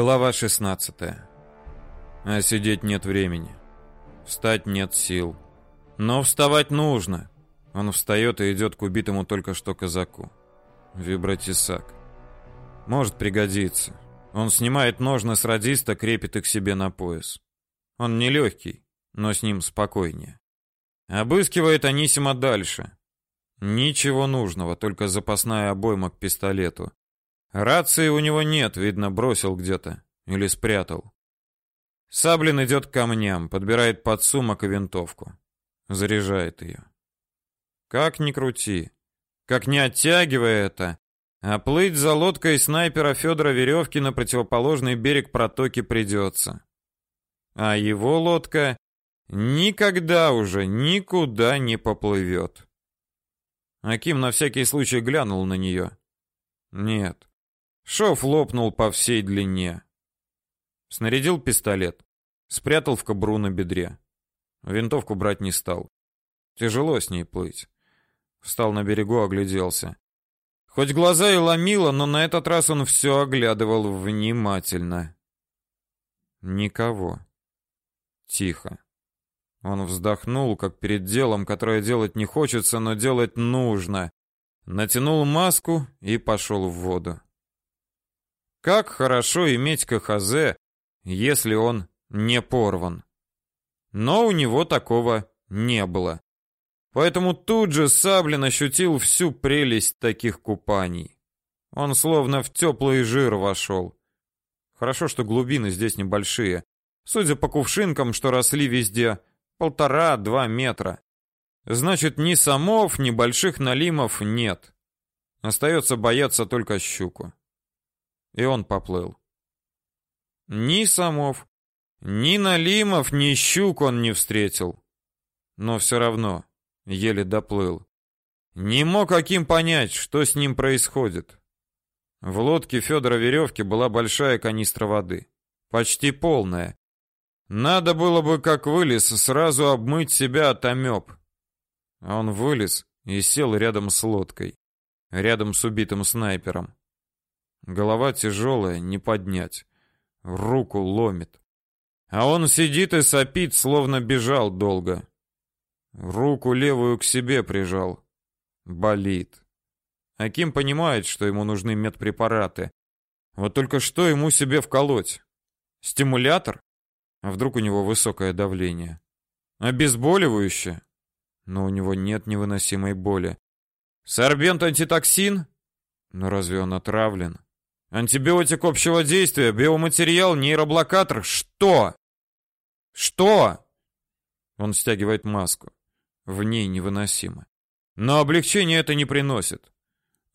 Глава 16. А сидеть нет времени. Встать нет сил. Но вставать нужно. Он встает и идет к убитому только что казаку. Вибротесак. Может пригодиться. Он снимает ножны с радиста, крепит их себе на пояс. Он не легкий, но с ним спокойнее. Обыскивает Анисима дальше. Ничего нужного, только запасная обойма к пистолету. Рации у него нет, видно, бросил где-то или спрятал. Саблин идет к камням, подбирает подсумок и винтовку. Заряжает ее. Как ни крути, как не оттягивая это, а плыть за лодкой снайпера Федора Веревки на противоположный берег протоки придется. А его лодка никогда уже никуда не поплывет. Аким на всякий случай глянул на нее. Нет, Шов лопнул по всей длине. Снарядил пистолет, спрятал в кобуру на бедре. Винтовку брать не стал. Тяжело с ней плыть. Встал на берегу, огляделся. Хоть глаза и ломило, но на этот раз он все оглядывал внимательно. Никого. Тихо. Он вздохнул, как перед делом, которое делать не хочется, но делать нужно. Натянул маску и пошел в воду. Как хорошо иметь КХЗ, если он не порван. Но у него такого не было. Поэтому тут же Саблин ощутил всю прелесть таких купаний. Он словно в теплый жир вошел. Хорошо, что глубины здесь небольшие. Судя по кувшинкам, что росли везде, полтора-два метра. Значит, ни самов, ни больших налимов нет. Остается бояться только щуку и он поплыл. Ни самов, ни налимов, ни щук он не встретил. Но все равно еле доплыл. Не мог каким понять, что с ним происходит. В лодке Федора Веревки была большая канистра воды, почти полная. Надо было бы, как вылез, сразу обмыть себя от амеб. А он вылез и сел рядом с лодкой, рядом с убитым снайпером. Голова тяжелая, не поднять. Руку ломит. А он сидит и сопит, словно бежал долго. Руку левую к себе прижал. Болит. Аким понимает, что ему нужны медпрепараты. Вот только что ему себе вколоть? Стимулятор? А вдруг у него высокое давление? Обезболивающее? Но у него нет невыносимой боли. Сорбент антитоксин? Но разве он отравлен? Антибиотик общего действия, биоматериал, нейроблокатор. Что? Что? Он стягивает маску. В ней невыносимо. Но облегчения это не приносит.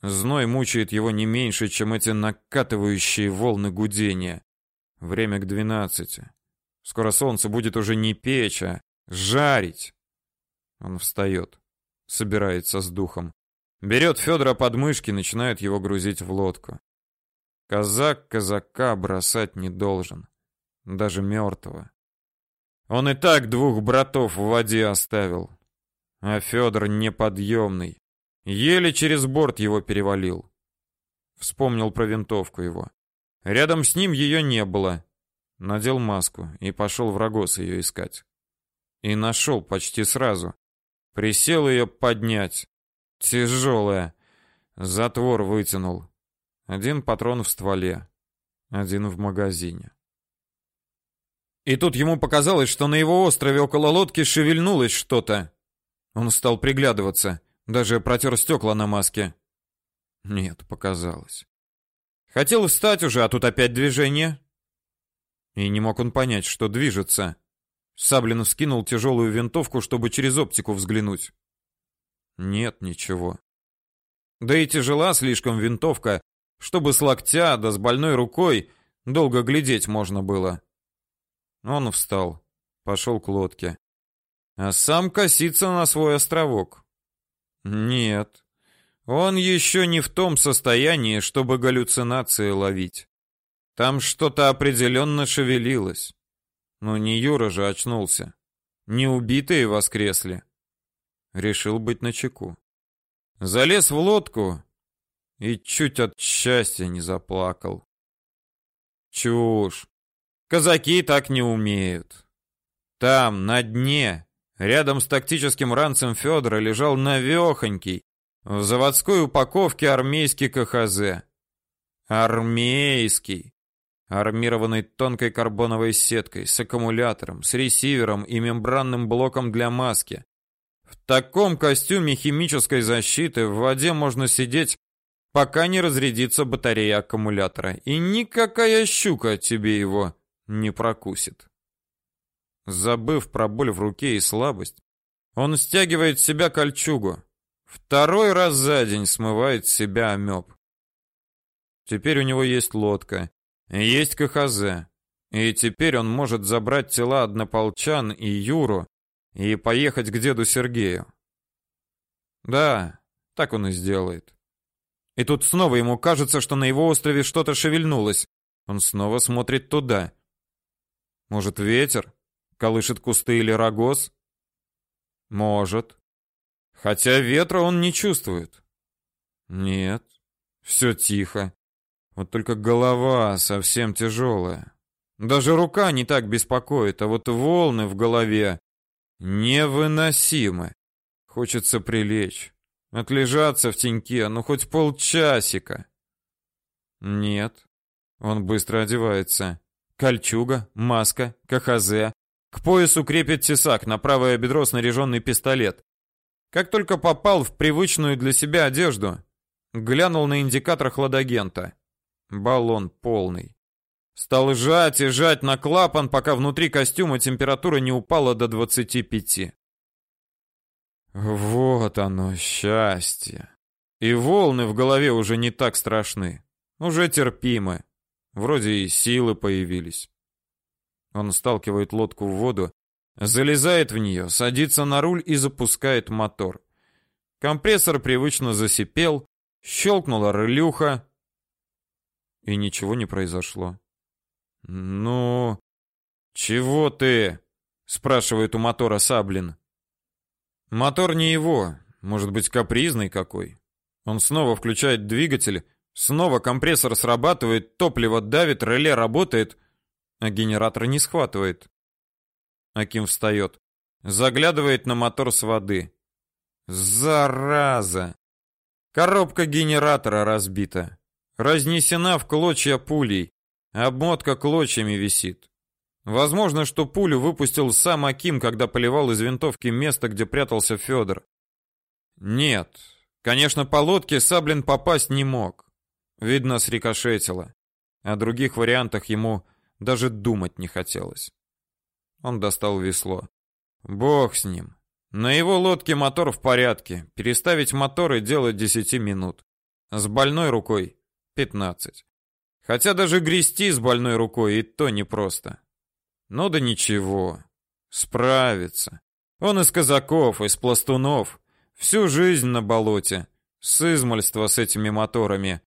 Зной мучает его не меньше, чем эти накатывающие волны гудения. Время к двенадцати. Скоро солнце будет уже не печь, а жарить. Он встает, собирается с духом. Берет Федора под мышки, начинает его грузить в лодку. Казак казака бросать не должен, даже мертвого. Он и так двух братов в воде оставил, а Федор неподъемный. Еле через борт его перевалил. Вспомнил про винтовку его. Рядом с ним ее не было. Надел маску и пошел в Рогоз ее искать. И нашел почти сразу. Присел ее поднять. Тяжелая. Затвор вытянул. Один патрон в стволе, один в магазине. И тут ему показалось, что на его острове около лодки шевельнулось что-то. Он стал приглядываться, даже протер стекла на маске. Нет, показалось. Хотел встать уже, а тут опять движение. И не мог он понять, что движется. Саблин вскинул тяжелую винтовку, чтобы через оптику взглянуть. Нет ничего. Да и тяжела слишком винтовка, чтобы с локтя да с больной рукой долго глядеть можно было. Он встал, пошел к лодке, а сам косится на свой островок. Нет, он еще не в том состоянии, чтобы галлюцинации ловить. Там что-то определенно шевелилось. Но не Юра же очнулся. Не убитые воскресли. Решил быть начеку. Залез в лодку и чуть от счастья не заплакал. Чушь. Казаки так не умеют. Там, на дне, рядом с тактическим ранцем Федора лежал навехонький, в заводской упаковке армейский КХЗ. Армейский. Армированный тонкой карбоновой сеткой, с аккумулятором, с ресивером и мембранным блоком для маски. В таком костюме химической защиты в воде можно сидеть, пока не разрядится батарея аккумулятора, и никакая щука тебе его не прокусит. Забыв про боль в руке и слабость, он стягивает с себя кольчугу. Второй раз за день смывает с себя амеб. Теперь у него есть лодка, есть КХЗ. И теперь он может забрать тела однополчан и Юру и поехать к деду Сергею. Да, так он и сделает. И тут снова ему кажется, что на его острове что-то шевельнулось. Он снова смотрит туда. Может, ветер колышет кусты или рогоз? Может. Хотя ветра он не чувствует. Нет, все тихо. Вот только голова совсем тяжелая. Даже рука не так беспокоит, а вот волны в голове невыносимы. Хочется прилечь, отлежаться в теньке, ну хоть полчасика. Нет. Он быстро одевается. Кольчуга, маска, КХЗ. К поясу крепит тесак, на правое бедро снаряженный пистолет. Как только попал в привычную для себя одежду, глянул на индикатор хладагента. Баллон полный. Стал жать и жать на клапан, пока внутри костюма температура не упала до 25. Вот оно, счастье. И волны в голове уже не так страшны. Уже терпимы. Вроде и силы появились. Он сталкивает лодку в воду, залезает в нее, садится на руль и запускает мотор. Компрессор привычно засипел, щелкнула релюха, и ничего не произошло. «Ну, чего ты?» — спрашивает у мотора Саблин. Мотор не его, может быть, капризный какой. Он снова включает двигатель, снова компрессор срабатывает, топливо давит, реле работает, а генератор не схватывает. Аким встает, заглядывает на мотор с воды. Зараза! Коробка генератора разбита разнесена в клочья пулей, обмотка клочьями висит. Возможно, что пулю выпустил сам Аким, когда поливал из винтовки место, где прятался Федор. Нет, конечно, по лодке Саблин попасть не мог. Видно, срикошетило. О других вариантах ему даже думать не хотелось. Он достал весло. Бог с ним. На его лодке мотор в порядке. Переставить мотор и делать десяти минут. С больной рукой 15. Хотя даже грести с больной рукой и то непросто. Ну да ничего. Справится. Он из казаков, из пластунов. Всю жизнь на болоте. С измольства с этими моторами.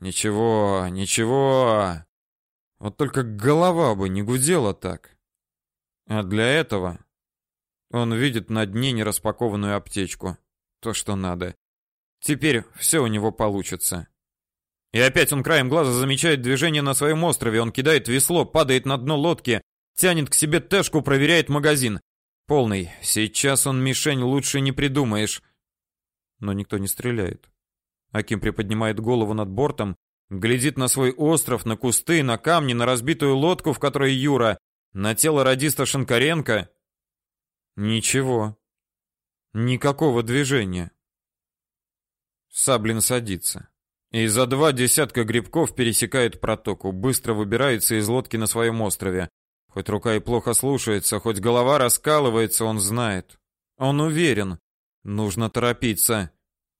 Ничего, ничего. Вот только голова бы не гудела так. А для этого он видит на дне нераспакованную аптечку. То, что надо. Теперь все у него получится. И опять он краем глаза замечает движение на своем острове. Он кидает весло, падает на дно лодки, тянет к себе тэшку, проверяет магазин. Полный. Сейчас он мишень лучше не придумаешь. Но никто не стреляет. Аким приподнимает голову над бортом, глядит на свой остров, на кусты, на камни, на разбитую лодку, в которой Юра, на тело радиста Шинкаренко. Ничего. Никакого движения. Саблин садится. И за два десятка грибков пересекает протоку, быстро выбирается из лодки на своем острове. Хоть рука и плохо слушается, хоть голова раскалывается, он знает. Он уверен. Нужно торопиться.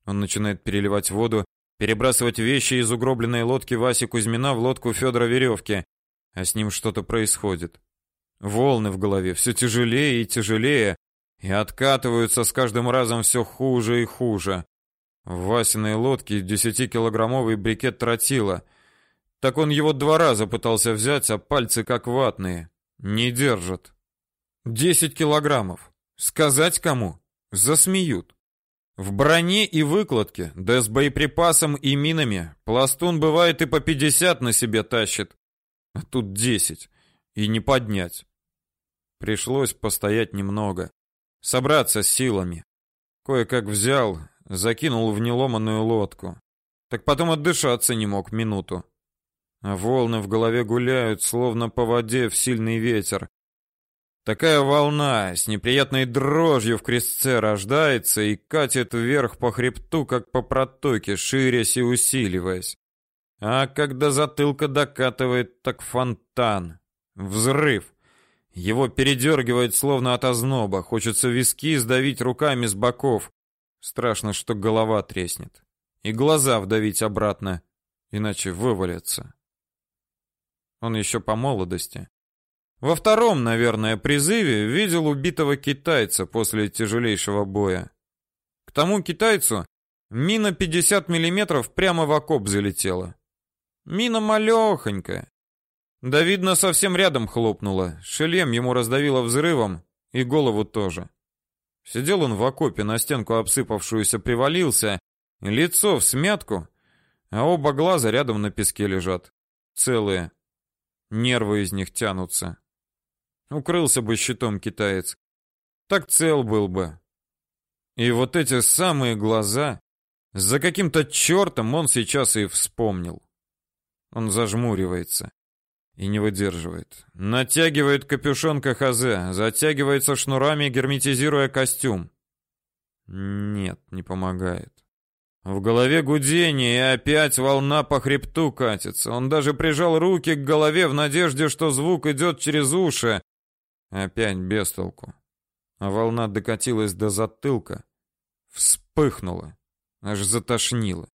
Он начинает переливать воду, перебрасывать вещи из угробленной лодки Васи Кузьмина в лодку Федора Веревки. А с ним что-то происходит. Волны в голове все тяжелее и тяжелее, и откатываются с каждым разом все хуже и хуже. В Васиной лодке десятикилограммовый брикет тротила. Так он его два раза пытался взять, а пальцы как ватные. Не держат. Десять килограммов. Сказать кому? Засмеют. В броне и выкладке, да с боеприпасом и минами, пластун бывает и по пятьдесят на себе тащит. А тут десять. И не поднять. Пришлось постоять немного. Собраться с силами. Кое-как взял, закинул в неломанную лодку. Так потом отдышаться не мог минуту. А волны в голове гуляют, словно по воде в сильный ветер. Такая волна с неприятной дрожью в крестце рождается и катит вверх по хребту, как по протоке, ширясь и усиливаясь. А когда затылка докатывает, так фонтан. Взрыв. Его передергивает словно от озноба. Хочется виски сдавить руками с боков. Страшно, что голова треснет. И глаза вдавить обратно, иначе вывалятся. Он еще по молодости. Во втором, наверное, призыве видел убитого китайца после тяжелейшего боя. К тому китайцу мина 50 миллиметров прямо в окоп залетела. Мина малехонькая. Да видно, совсем рядом хлопнула. Шлем ему раздавило взрывом, и голову тоже. Сидел он в окопе, на стенку обсыпавшуюся привалился, лицо в смятку, а оба глаза рядом на песке лежат, целые. Нервы из них тянутся. Укрылся бы щитом китаец. Так цел был бы. И вот эти самые глаза, за каким-то чертом он сейчас и вспомнил. Он зажмуривается и не выдерживает. Натягивает капюшон КХЗ, затягивается шнурами, герметизируя костюм. Нет, не помогает. В голове гудение, и опять волна по хребту катится. Он даже прижал руки к голове в надежде, что звук идет через уши. Опять без толку. А волна докатилась до затылка, вспыхнула, аж затошнило.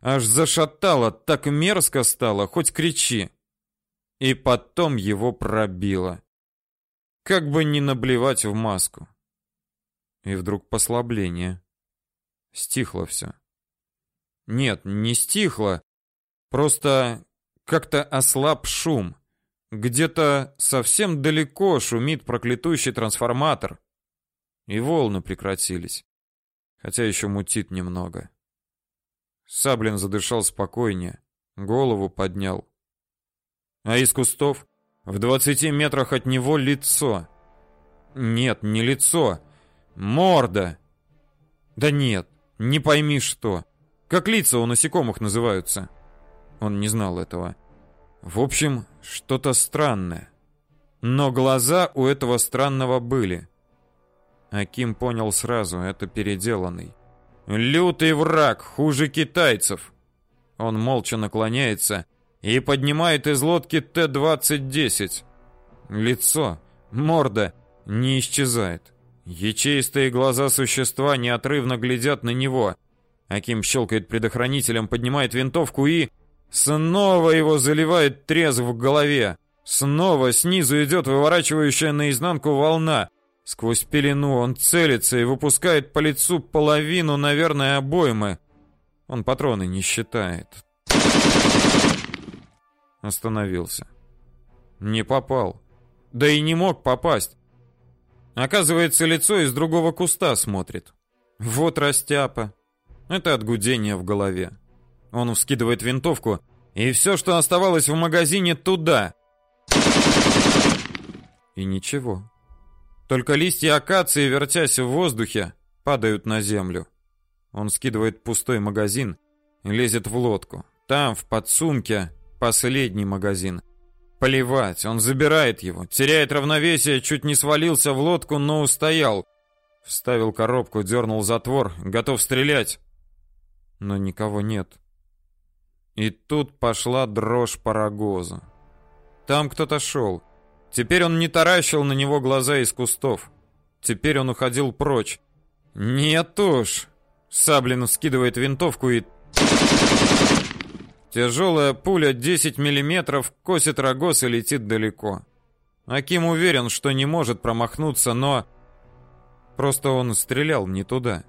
Аж зашатало, так мерзко стало, хоть кричи. И потом его пробило. Как бы не наблевать в маску. И вдруг послабление. Стихло все. Нет, не стихло. Просто как-то ослаб шум. Где-то совсем далеко шумит проклятущий трансформатор. И волны прекратились. Хотя еще мутит немного. Саблин задышал спокойнее, голову поднял. А из кустов в двадцати метрах от него лицо. Нет, не лицо, морда. Да нет, не пойми что. Как лица у насекомых называются? Он не знал этого. В общем, что-то странное. Но глаза у этого странного были. Аким понял сразу, это переделанный. Лютый враг, хуже китайцев. Он молча наклоняется и поднимает из лодки Т-2010. Лицо, морда не исчезает. Ячеистые глаза существа неотрывно глядят на него. Аким щелкает предохранителем, поднимает винтовку и... Снова его заливает трезв в голове. Снова снизу идет выворачивающая наизнанку волна. Сквозь пелену он целится и выпускает по лицу половину, наверное, обоймы. Он патроны не считает. Остановился. Не попал. Да и не мог попасть. Оказывается, лицо из другого куста смотрит. Вот растяпа. Это от гудения в голове. Он вскидывает винтовку, и все, что оставалось в магазине, туда. И ничего. Только листья акации, вертясь в воздухе, падают на землю. Он скидывает пустой магазин и лезет в лодку. Там, в подсумке, последний магазин. Плевать, он забирает его, теряет равновесие, чуть не свалился в лодку, но устоял. Вставил коробку, дернул затвор, готов стрелять но никого нет. И тут пошла дрожь по рогозу. Там кто-то шел. Теперь он не таращил на него глаза из кустов. Теперь он уходил прочь. Нет уж. Саблин скидывает винтовку и... Тяжелая пуля 10 миллиметров косит рогоз и летит далеко. Аким уверен, что не может промахнуться, но... Просто он стрелял не туда.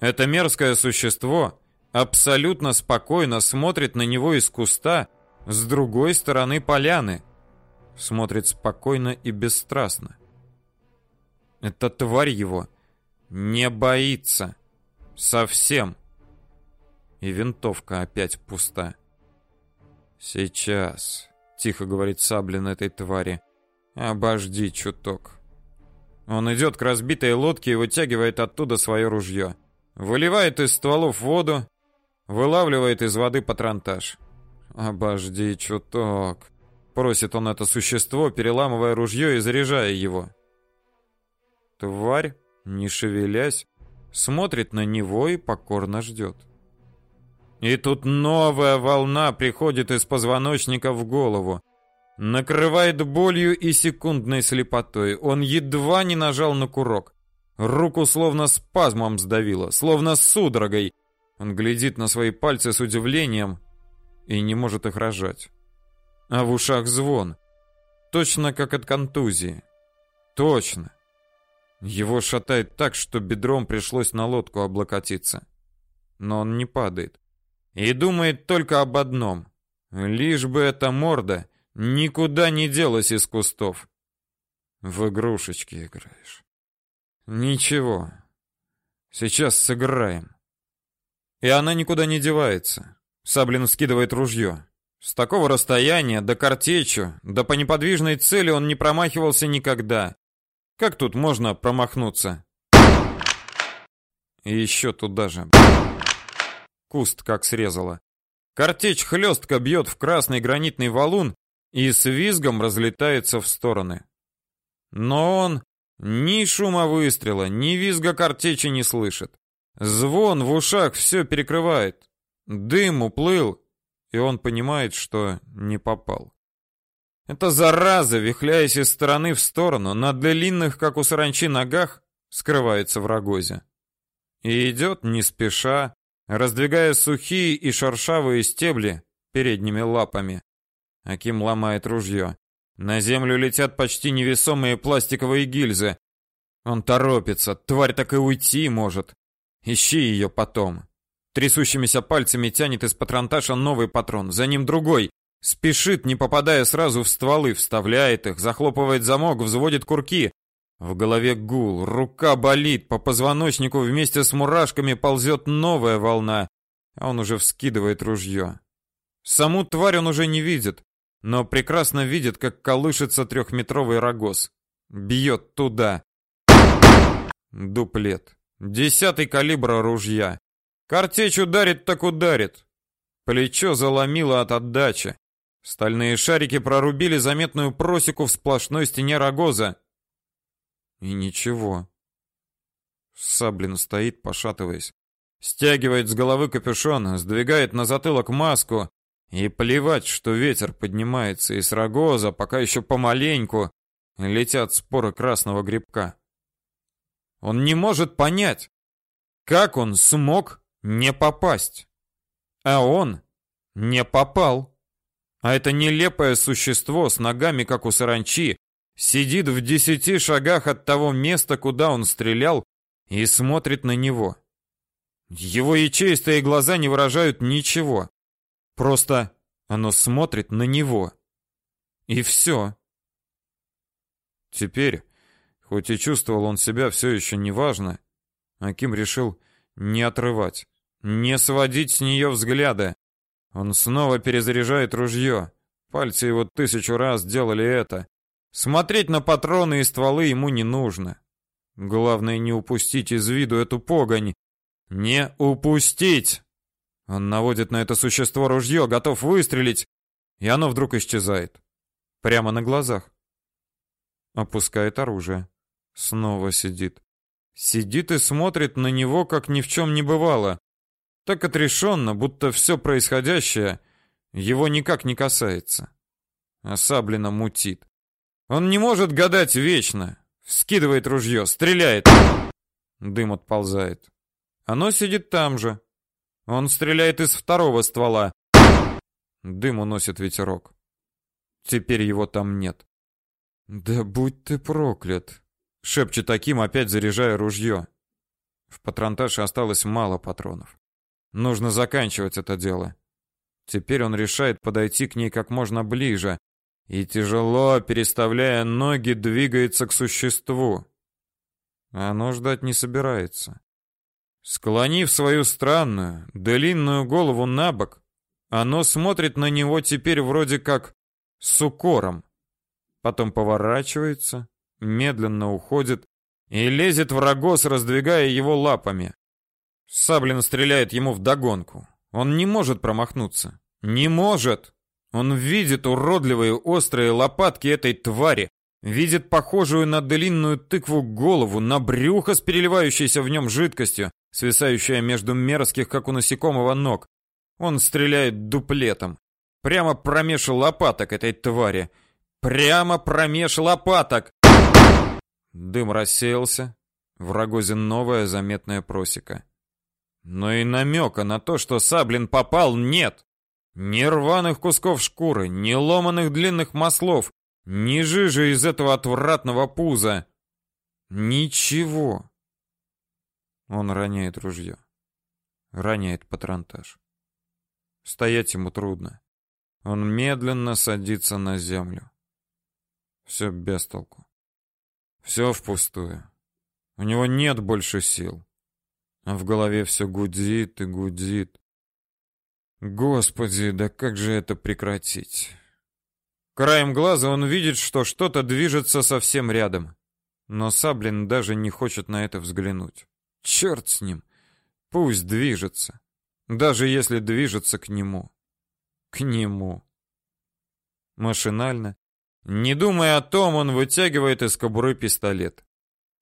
Это мерзкое существо абсолютно спокойно смотрит на него из куста с другой стороны поляны. Смотрит спокойно и бесстрастно. Эта тварь его не боится. Совсем. И винтовка опять пуста. Сейчас. тихо говорит Саблин этой твари. Обожди чуток. Он идет к разбитой лодке и вытягивает оттуда свое ружье. Выливает из стволов воду, вылавливает из воды патронтаж. Обожди чуток, просит он это существо, переламывая ружье и заряжая его. Тварь, не шевелясь, смотрит на него и покорно ждет. И тут новая волна приходит из позвоночника в голову. Накрывает болью и секундной слепотой. Он едва не нажал на курок. Руку словно спазмом сдавило, словно судорогой. Он глядит на свои пальцы с удивлением и не может их рожать. А в ушах звон. Точно как от контузии. Точно. Его шатает так, что бедром пришлось на лодку облокотиться. Но он не падает и думает только об одном: лишь бы эта морда никуда не делась из кустов. В игрушечки играешь. Ничего. Сейчас сыграем. И она никуда не девается. Саблин скидывает ружье. С такого расстояния до картечью, да по неподвижной цели он не промахивался никогда. Как тут можно промахнуться? И еще туда же. Куст как срезало. Картечь хлестко бьет в красный гранитный валун и с визгом разлетается в стороны. Но он ни шума выстрела, ни визга картечи не слышит. Звон в ушах все перекрывает. Дым уплыл, и он понимает, что не попал. Эта зараза, вихляясь из стороны в сторону, на длинных, как у саранчи, ногах, скрывается в рогозе. И идет не спеша, раздвигая сухие и шершавые стебли передними лапами. Аким ломает ружье. На землю летят почти невесомые пластиковые гильзы. Он торопится, тварь так и уйти может. Ищи ее потом. Трясущимися пальцами тянет из патронташа новый патрон, за ним другой. Спешит, не попадая сразу в стволы, вставляет их, захлопывает замок, взводит курки. В голове гул, рука болит, по позвоночнику вместе с мурашками ползет новая волна, а он уже вскидывает ружье. Саму тварь он уже не видит, но прекрасно видит, как колышется трехметровый рогоз. Бьет туда. Дуплет. Десятый калибра ружья. Картечь ударит так ударит. Плечо заломило от отдачи. Стальные шарики прорубили заметную просеку в сплошной стене рогоза. И ничего. Саблин стоит, пошатываясь. Стягивает с головы капюшон, сдвигает на затылок маску. И плевать, что ветер поднимается из рогоза, пока еще помаленьку летят споры красного грибка. Он не может понять, как он смог не попасть. А он не попал. А это нелепое существо с ногами, как у саранчи, сидит в десяти шагах от того места, куда он стрелял, и смотрит на него. Его ячеистые глаза не выражают ничего. Просто оно смотрит на него. И все. Теперь, хоть и чувствовал он себя все еще неважно, Аким решил не отрывать, не сводить с нее взгляда. Он снова перезаряжает ружье. Пальцы его тысячу раз делали это. Смотреть на патроны и стволы ему не нужно. Главное не упустить из виду эту погонь. Не упустить! Он наводит на это существо ружье, готов выстрелить, и оно вдруг исчезает. Прямо на глазах. Опускает оружие. Снова сидит. Сидит и смотрит на него, как ни в чем не бывало. Так отрешенно, будто все происходящее его никак не касается. А Саблина мутит. Он не может гадать вечно. Скидывает ружье, стреляет. Дым отползает. Оно сидит там же. Он стреляет из второго ствола. Дым уносит ветерок. Теперь его там нет. Да будь ты проклят, шепчет таким, опять заряжая ружье. В патронташе осталось мало патронов. Нужно заканчивать это дело. Теперь он решает подойти к ней как можно ближе, и тяжело, переставляя ноги, двигается к существу. Оно ждать не собирается. Склонив свою странную, длинную голову на бок, оно смотрит на него теперь вроде как с укором. Потом поворачивается, медленно уходит и лезет в рогоз, раздвигая его лапами. Саблин стреляет ему в догонку. Он не может промахнуться. Не может. Он видит уродливые острые лопатки этой твари, видит похожую на длинную тыкву голову, на брюхо с переливающейся в нем жидкостью, свисающая между мерзких, как у насекомого, ног. Он стреляет дуплетом. Прямо промеж лопаток этой твари. Прямо промеж лопаток. Дым рассеялся. В рогозе новая заметная просека. Но и намека на то, что Саблин попал, нет. Ни рваных кусков шкуры, ни ломаных длинных маслов, ни жижи из этого отвратного пуза. Ничего. Он роняет ружье. Роняет патронтаж. Стоять ему трудно. Он медленно садится на землю. Все без толку. Все впустую. У него нет больше сил. А в голове все гудит и гудит. Господи, да как же это прекратить? Краем глаза он видит, что что-то движется совсем рядом. Но Саблин даже не хочет на это взглянуть. Черт с ним. Пусть движется. Даже если движется к нему. К нему. Машинально, не думая о том, он вытягивает из кобуры пистолет.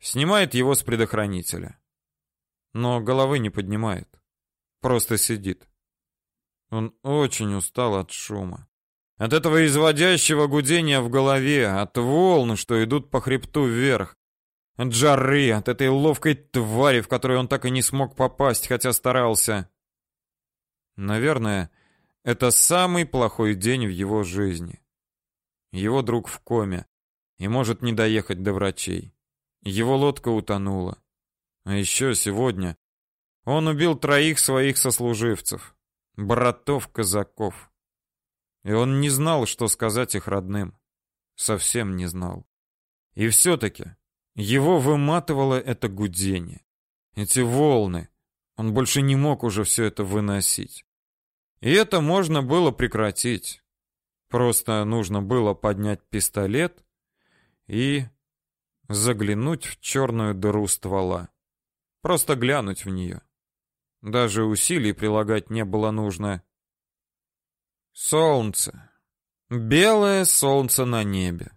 Снимает его с предохранителя но головы не поднимает. Просто сидит. Он очень устал от шума. От этого изводящего гудения в голове, от волн, что идут по хребту вверх, от жары, от этой ловкой твари, в которую он так и не смог попасть, хотя старался. Наверное, это самый плохой день в его жизни. Его друг в коме и может не доехать до врачей. Его лодка утонула. А еще сегодня он убил троих своих сослуживцев, братов-казаков. И он не знал, что сказать их родным. Совсем не знал. И все-таки его выматывало это гудение. Эти волны. Он больше не мог уже все это выносить. И это можно было прекратить. Просто нужно было поднять пистолет и заглянуть в черную дыру ствола. Просто глянуть в нее. Даже усилий прилагать не было нужно. Солнце. Белое солнце на небе.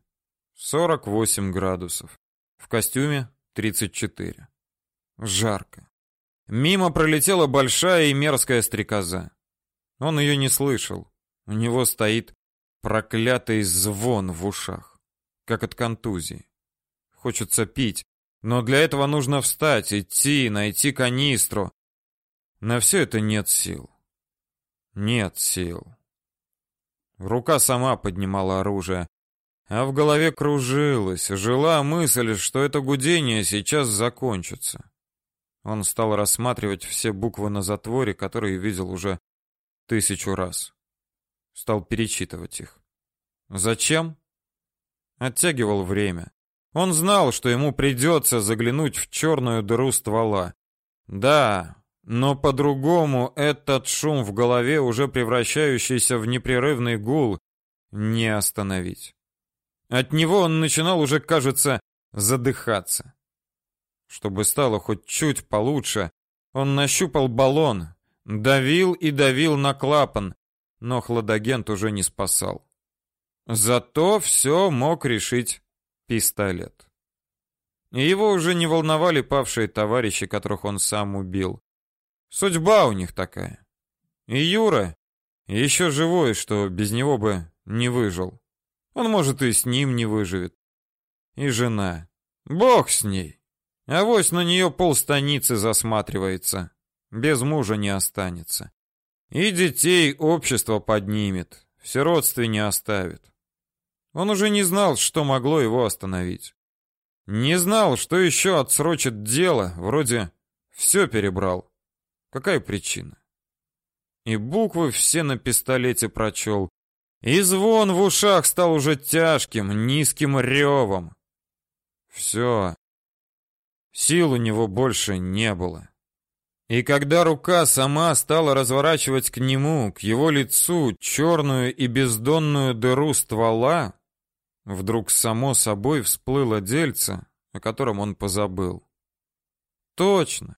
48 градусов. В костюме 34. Жарко. Мимо пролетела большая и мерзкая стрекоза. Он ее не слышал. У него стоит проклятый звон в ушах, как от контузии. Хочется пить, но для этого нужно встать, идти, найти канистру. На все это нет сил. Нет сил. Рука сама поднимала оружие, а в голове кружилась, жила мысль, что это гудение сейчас закончится. Он стал рассматривать все буквы на затворе, которые видел уже тысячу раз. Стал перечитывать их. Зачем? Оттягивал время. Он знал, что ему придется заглянуть в черную дыру ствола. Да, но по-другому этот шум в голове, уже превращающийся в непрерывный гул, не остановить. От него он начинал уже, кажется, задыхаться. Чтобы стало хоть чуть получше, он нащупал баллон, давил и давил на клапан, но хладагент уже не спасал. Зато все мог решить пистолет. Его уже не волновали павшие товарищи, которых он сам убил. Судьба у них такая. И Юра еще живой, что без него бы не выжил. Он, может, и с ним не выживет. И жена. Бог с ней. Авось на нее полстаницы засматривается. Без мужа не останется. И детей общество поднимет. Все родственники оставит. Он уже не знал, что могло его остановить. Не знал, что еще отсрочит дело, вроде все перебрал. Какая причина? И буквы все на пистолете прочел, и звон в ушах стал уже тяжким, низким ревом. Все. Сил у него больше не было. И когда рука сама стала разворачивать к нему, к его лицу, черную и бездонную дыру ствола, вдруг само собой всплыло дельце, о котором он позабыл. Точно.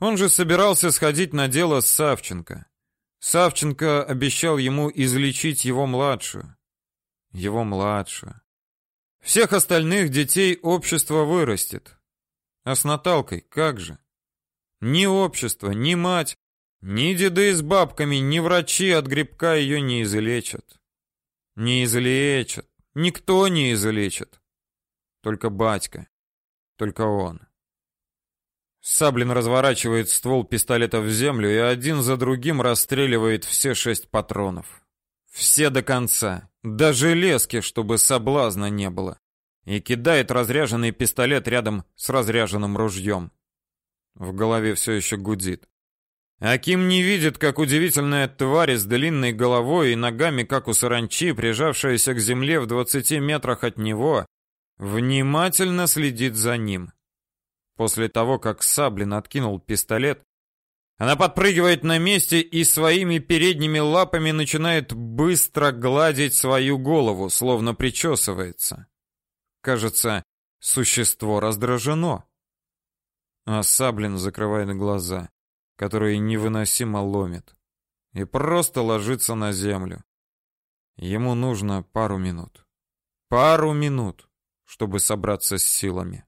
Он же собирался сходить на дело с Савченко. Савченко обещал ему излечить его младшую. Его младшую. Всех остальных детей общество вырастет. А с Наталкой как же? Ни общество, ни мать, ни деды с бабками, ни врачи от грибка ее не излечат. Не излечат. Никто не излечит. Только батька. Только он. Саблин разворачивает ствол пистолета в землю и один за другим расстреливает все шесть патронов. Все до конца. Даже лески, чтобы соблазна не было. И кидает разряженный пистолет рядом с разряженным ружьем. В голове все еще гудит. Аким не видит, как удивительная тварь с длинной головой и ногами, как у саранчи, прижавшаяся к земле в двадцати метрах от него, внимательно следит за ним. После того, как Саблин откинул пистолет, она подпрыгивает на месте и своими передними лапами начинает быстро гладить свою голову, словно причесывается. Кажется, существо раздражено. А Саблин закрывает глаза, которые невыносимо ломит, и просто ложится на землю. Ему нужно пару минут. Пару минут, чтобы собраться с силами.